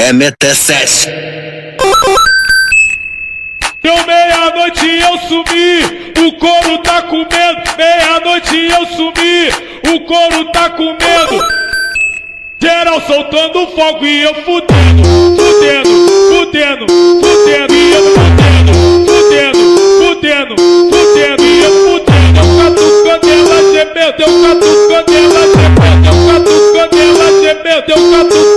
é MT7. Deu meia-noite eu sumi, o couro tá com medo. Meia-noite eu sumi, o couro tá com medo. Geral soltando fogo e eu fudendo, fudendo, fudendo, fudendo e eu fudendo, fudendo, fudendo, fudendo e eu fudendo. Eu catucando ela gemendo, eu catucando ela gemendo, eu catucando ela gemendo, eu catucando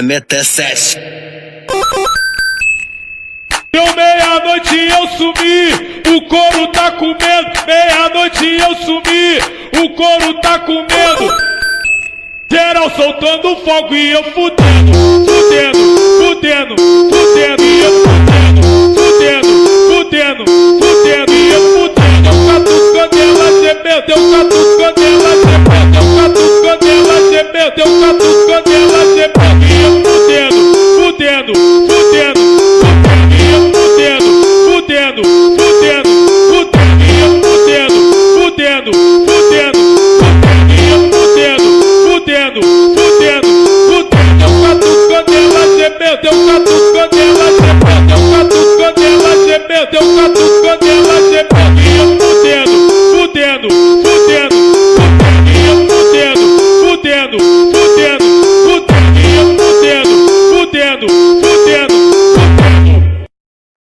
é MT7. Deu meia-noite eu sumi, o couro tá com medo. Meia-noite eu sumi, o couro tá com medo. Geral soltando fogo e eu fudendo, fudendo, fudendo, fudendo e eu fudendo, fudendo, fudendo, fudendo e eu fudendo. Eu catucando ela gemendo, eu catucando